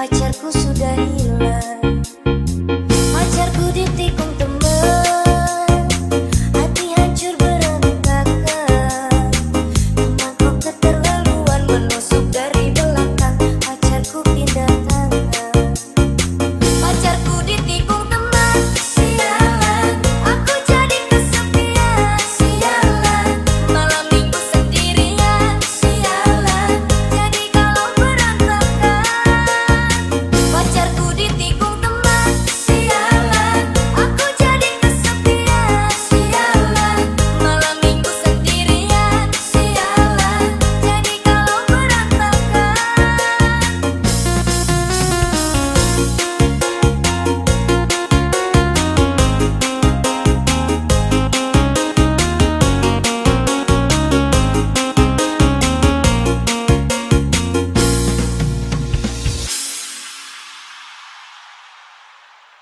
Pacarku sudah hilang.